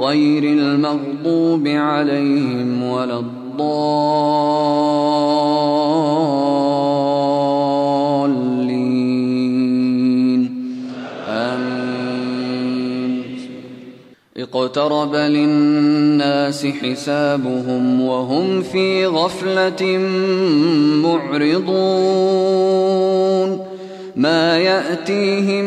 غير المغضوب عليهم ولا الضالين. آمين. اقترب للناس حسابهم وهم في غفلة معرضون. ما يأتيهم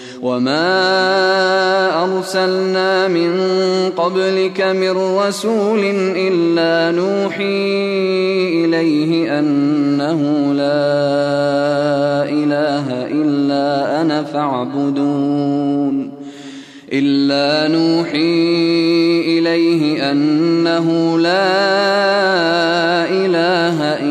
وما ارسلنا من قبلك من رسول الا نوحي اليه انه لا اله الا أنا فاعبدون الا نوحي اليه انه لا اله الا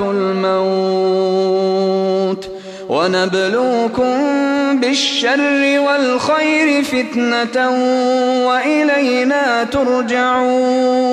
الموت ونبلوكم بالشر والخير فتنة وإلينا ترجعون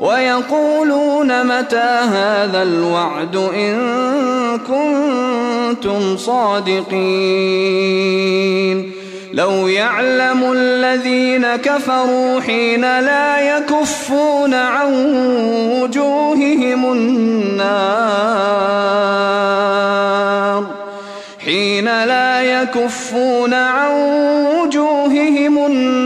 ويقولون متى هذا الوعد إن كنتم صادقين؟ لو يعلم الذين كفروا حين لا يكفون عن وجوههم النار حين لا يكفون عن وجوههم النار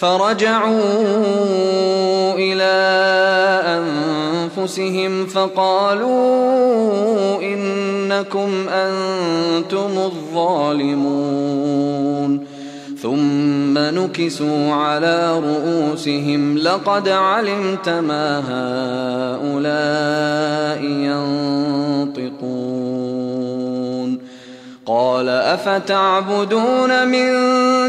فرجعوا إلى أنفسهم فقالوا إنكم أنتم الظالمون ثم نكسوا على رؤوسهم لقد علمت ما هؤلاء ينطقون قال أفتعبدون من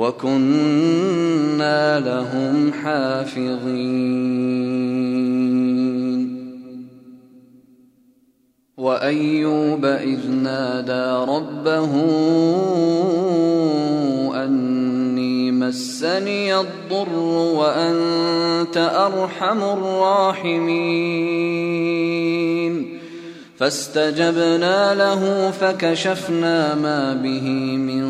وكنا لهم حافظين. وأيوب إذ نادى ربه مسني الضر وأنت أرحم الراحمين. فاستجبنا له فكشفنا ما به من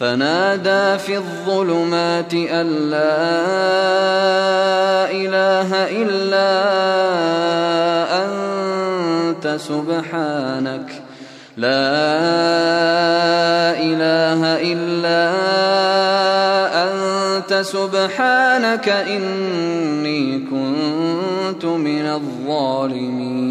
فنادى في الظلمات أن لا إله إلا أنت سبحانك. لا إله إلا أنت سبحانك إني كنت من الظالمين.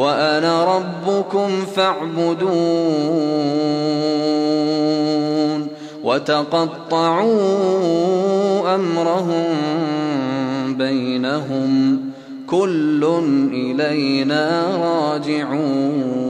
وأنا ربكم فاعبدون وتقطعوا أمرهم بينهم. كل إلينا راجعون.